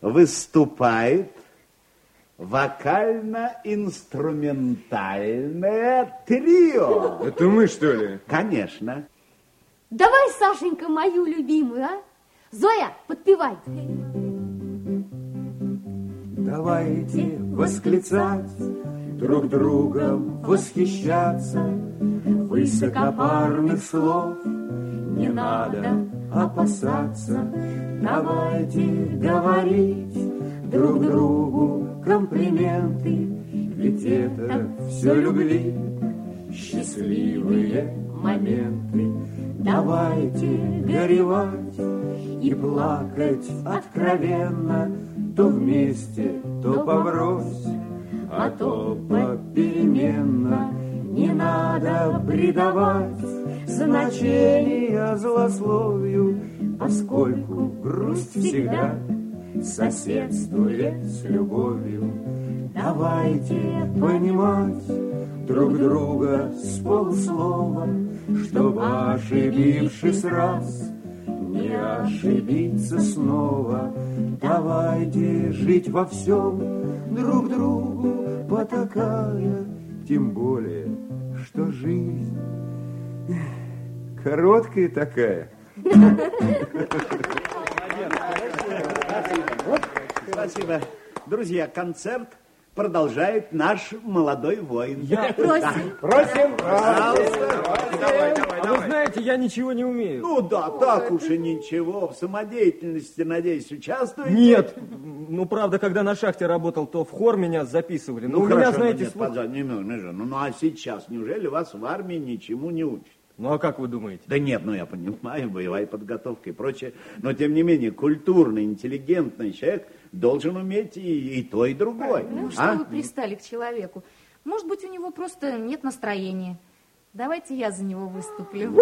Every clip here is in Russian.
выступает вокально-инструментальное трио. Это мы, что ли? Конечно. Давай, Сашенька, мою любимую, а? Зоя, подпевай. Давайте восклицать, друг другом восхищаться, Высокопарных слов не надо опасаться. Давайте говорить друг другу комплименты, Ведь это все любви, счастливые моменты. Давайте горевать и плакать откровенно, То вместе, то поврось, а то попеременно. Не надо придавать значения злословию, Поскольку грусть всегда соседствует с любовью. Давайте понимать друг друга с полуслова, Чтобы, ошибившись раз, не ошибиться снова. Давайте жить во всем друг другу потакая, Тем более, что жизнь короткая такая. Спасибо. Друзья, концерт продолжает наш молодой воин. Я просим. Просим. Давай, давай, А вы знаете, я ничего не умею. Ну да, так уж и ничего. В самодеятельности, надеюсь, участвуете? Нет. Ну, правда, когда на шахте работал, то в хор меня записывали. Но Ну, у меня, хорошо, знаете, ну, нет, слух- подожди, не нужно. Ну, ну, а сейчас, неужели вас в армии ничему не учат? Ну, а как вы думаете? Да нет, ну я понимаю, боевая подготовка и прочее. Но тем не менее, культурный, интеллигентный человек должен уметь и, и то, и другое. Ну, что А? вы пристали к человеку? Может быть, у него просто нет настроения. Давайте я за него выступлю.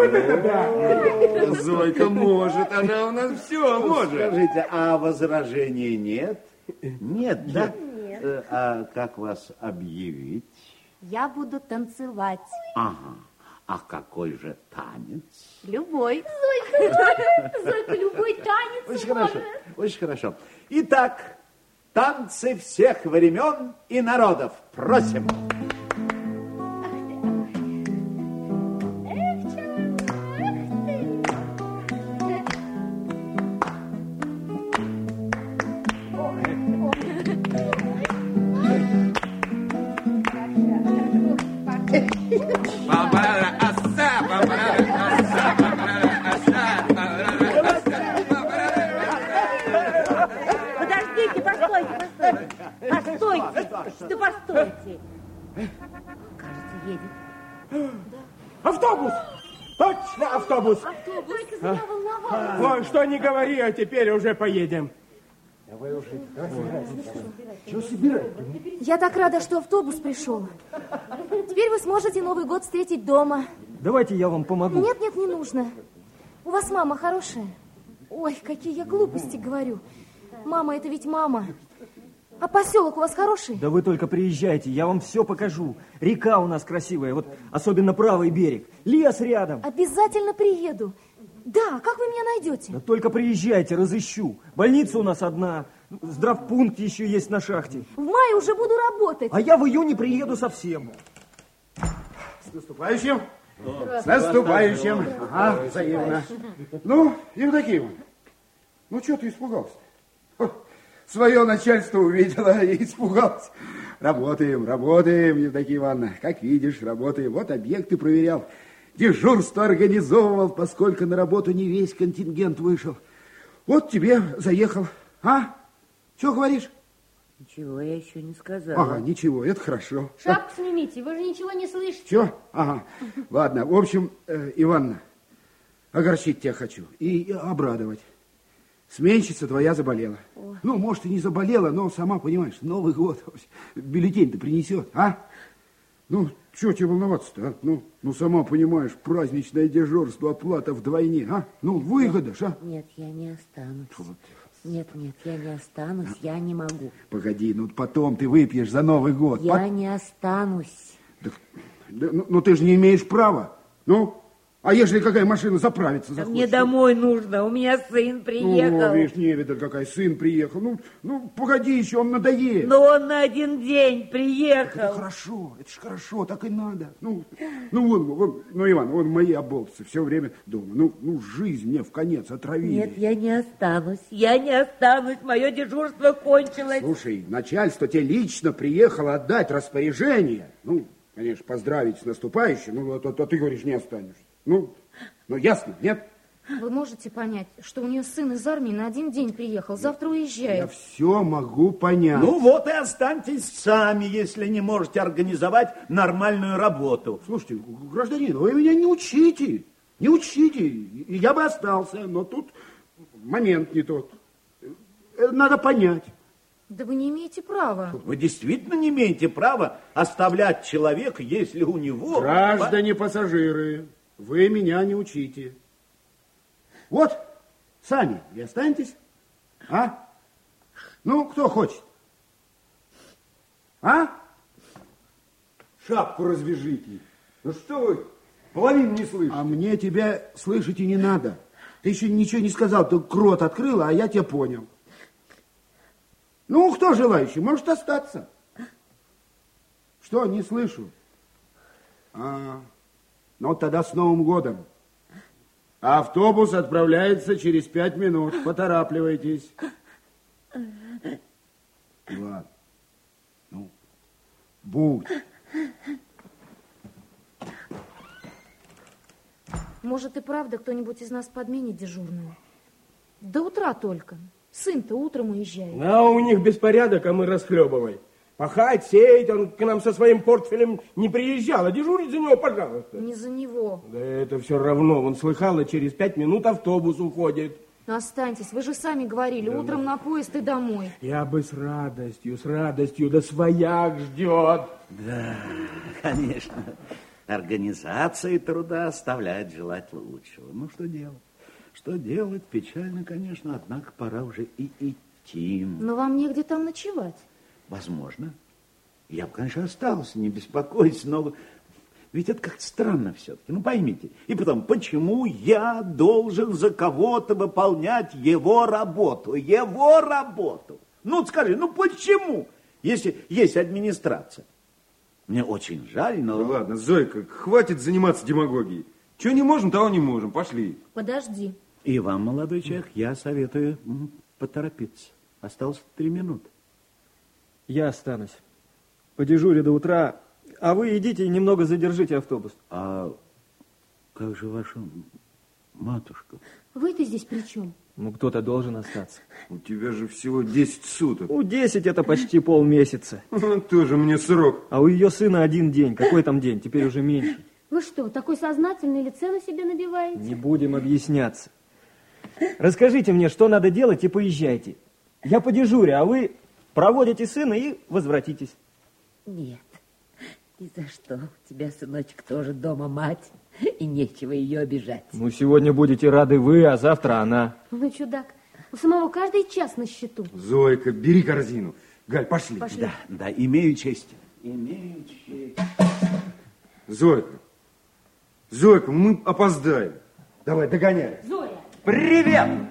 Зойка может, она у нас все может. Скажите, а возражений нет? Нет, да? Э, А как вас объявить? Я буду танцевать. Ага. А какой же танец? Любой. Зойка, любой танец Очень хорошо, очень хорошо. Итак, танцы всех времен и народов. Просим. Подождите, Едет. Автобус! Точно автобус! Зойка, зря волновалась. Ой, что не говори, а теперь уже поедем. Я так рада, что автобус пришел. Теперь вы сможете Новый год встретить дома. Давайте я вам помогу. Нет, нет, не нужно. У вас мама хорошая. Ой, какие я глупости говорю. Мама, это ведь мама. А поселок у вас хороший? Да вы только приезжайте, я вам все покажу. Река у нас красивая, вот особенно правый берег. Лес рядом. Обязательно приеду. Да, как вы меня найдете? Да только приезжайте, разыщу. Больница у нас одна, здравпункт еще есть на шахте. В мае уже буду работать. А я в июне приеду совсем. С наступающим. С наступающим. Ага, взаимно. Ну, Евдоким, ну что ты испугался? Свое начальство увидела и испугался. Работаем, работаем, Евдокия Ивановна. Как видишь, работаем. Вот объекты проверял. Дежурство организовывал, поскольку на работу не весь контингент вышел. Вот тебе заехал. А? Что говоришь? Ничего я еще не сказала. Ага, ничего, это хорошо. Шапку снимите, вы же ничего не слышите. Че? Ага. Ладно, в общем, э, Иванна, огорчить тебя хочу и обрадовать. Сменщица твоя заболела. Ну, может, и не заболела, но сама понимаешь, Новый год бюллетень-то принесет, а? Ну, что тебе волноваться-то, а? Ну, ну, сама понимаешь, праздничное дежурство, оплата вдвойне, а? Ну, выгода ж, а? Нет, я не останусь. Нет, нет, я не останусь, я не могу. Погоди, ну, потом ты выпьешь за Новый год. Я Пот- не останусь. Да, ну, ну, ты же не имеешь права. Ну, А если какая машина заправиться Да захочет? мне домой нужно, у меня сын приехал. Ну, видишь, невидаль какая, сын приехал. Ну, ну, погоди еще, он надоест. Но он на один день Это приехал. хорошо, это ж хорошо, так и надо. Ну, ну вон, вон, ну, Иван, вон мои оболтусы все время дома. Ну, ну, жизнь мне в конец отравили. Нет, я не останусь, я не останусь, мое дежурство кончилось. Слушай, начальство тебе лично приехало отдать распоряжение. Ну, конечно, поздравить с наступающим, ну, а, то- то ты говоришь, не останешься. Ну, ну, ясно, нет? Вы можете понять, что у нее сын из армии на один день приехал, завтра Я уезжает. все могу понять. Ну вот и останьтесь сами, если не можете организовать нормальную работу. Слушайте, гражданин, вы меня не учите. Не учите. Я бы остался, но тут момент не тот. Э, Надо понять. Да вы не имеете права. Вы действительно не имеете права оставлять человека, если у него... Граждане пассажиры, вы меня не учите. Вот, сами и останетесь. А? Ну, кто хочет? А? Шапку развяжите. Ну что вы, половину не слышите. А мне тебя слышать и не надо. Ты еще ничего не сказал, ты рот открыла, а я тебя понял. Ну, кто желающий, может остаться. Что, не слышу? А, ну тогда с Новым годом. Автобус отправляется через пять минут. Поторапливайтесь. Ладно. Ну, будь. Может и правда кто-нибудь из нас подменит дежурную? До утра только. Сын-то утром уезжает. А у них беспорядок, а мы расхлебывай. Пахать, сеять, он к нам со своим портфелем не приезжал, а дежурить за него, пожалуйста. Не за него. Да это все равно, он слыхал, и через пять минут автобус уходит. Ну останьтесь, вы же сами говорили, утром на поезд и домой. Я бы с радостью, с радостью, да свояк ждет. Да, конечно. Организация труда оставляет желать лучшего. Ну, что делать? Что делать? Печально, конечно, однако пора уже и идти. Но вам негде там ночевать. Возможно. Я бы, конечно, остался, не беспокойтесь, но ведь это как-то странно все-таки. Ну, поймите. И потом, почему я должен за кого-то выполнять его работу? Его работу. Ну, скажи, ну почему? Если есть администрация. Мне очень жаль, но... Ну ладно, Зойка, хватит заниматься демагогией. Чего не можем, того не можем. Пошли. Подожди. И вам, молодой человек, я советую поторопиться. Осталось три минуты. Я останусь. Подежурю до утра, а вы идите и немного задержите автобус. А как же ваша матушка? Вы-то здесь при чем? Ну, кто-то должен остаться. У тебя же всего 10 суток. Ну, 10 это почти полмесяца. Тоже мне срок. А у ее сына один день. Какой там день? Теперь уже меньше. Вы что, такой сознательный или цены себе набиваете? Не будем объясняться. Расскажите мне, что надо делать, и поезжайте. Я подежурю, а вы проводите сына и возвратитесь. Нет, ни за что. У тебя, сыночек, тоже дома мать, и нечего ее обижать. Ну, сегодня будете рады вы, а завтра она. Ну, чудак, у самого каждый час на счету. Зойка, бери корзину. Галь, пошли. Пошли. Да, да, имею честь. Имею честь. Зойка, Зойка, мы опоздаем. Давай, догоняй. Зоя! Привет!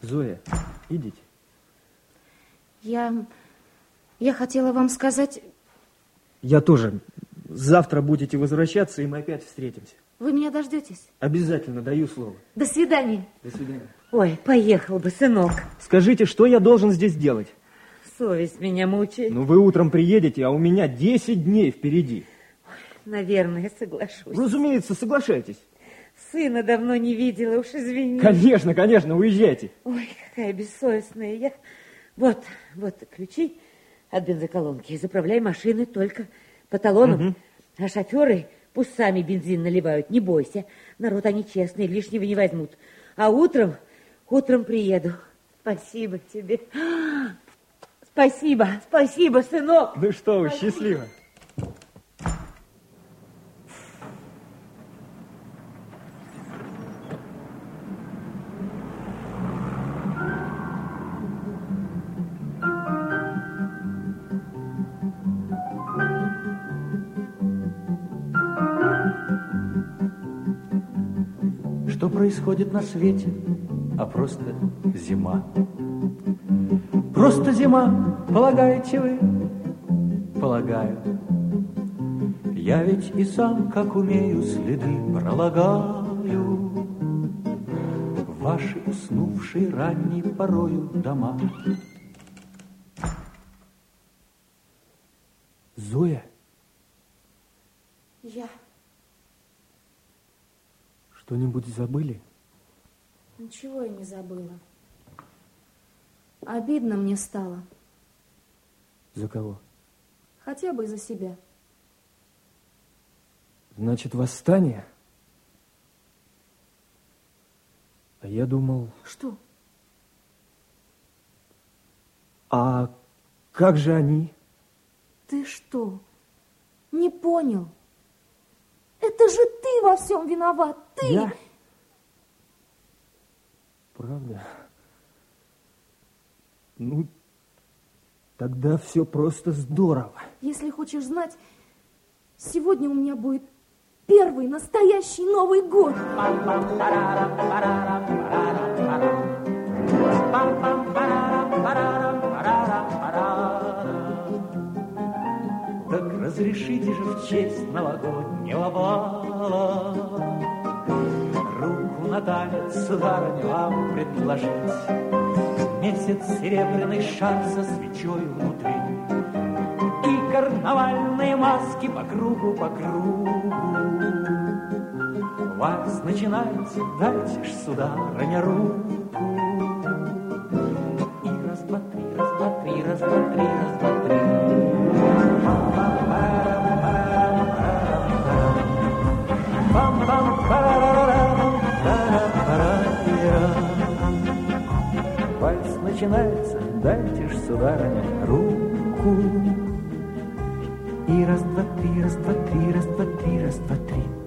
Зоя, идите. Я... Я хотела вам сказать... Я тоже. Завтра будете возвращаться, и мы опять встретимся. Вы меня дождетесь? Обязательно, даю слово. До свидания. До свидания. Ой, поехал бы, сынок. Скажите, что я должен здесь делать? Совесть меня мучает. Ну, вы утром приедете, а у меня 10 дней впереди. Наверное, соглашусь. Разумеется, соглашайтесь. Сына давно не видела, уж извини. Конечно, конечно, уезжайте. Ой, какая бессовестная я. Вот, вот ключи от бензоколонки. Заправляй машины только по талонам. А шоферы пусть сами бензин наливают, не бойся. Народ они честные, лишнего не возьмут. А утром, утром приеду. Спасибо тебе. Спасибо, спасибо, сынок. Ну что вы, счастливо. Что происходит на свете, а просто зима. Просто зима, полагаете вы? Полагаю. Я ведь и сам, как умею, следы пролагаю ваши уснувшие ранней порою дома. Зоя, Я что-нибудь забыли? ничего я не забыла. Обидно мне стало. За кого? Хотя бы из-за себя. Значит, восстание? А я думал, Что? а как же они? Ты что? Не понял? Это же ты во всем виноват. Ты! Я? Правда? Ну, тогда все просто здорово. Если хочешь знать, сегодня у меня будет первый настоящий Новый год. Так разрешите же в честь новогоднего бала. Руку на танец, сударыня, вам предложить. Месяц серебряный шар со свечой внутри. И карнавальные маски по кругу, по кругу. Вальс начинается, дайте ж, сударыня, руку начинается, дайте ж, сударыня, руку. И раз, два, три, раз, два, три, раз, два, три, раз, два, три.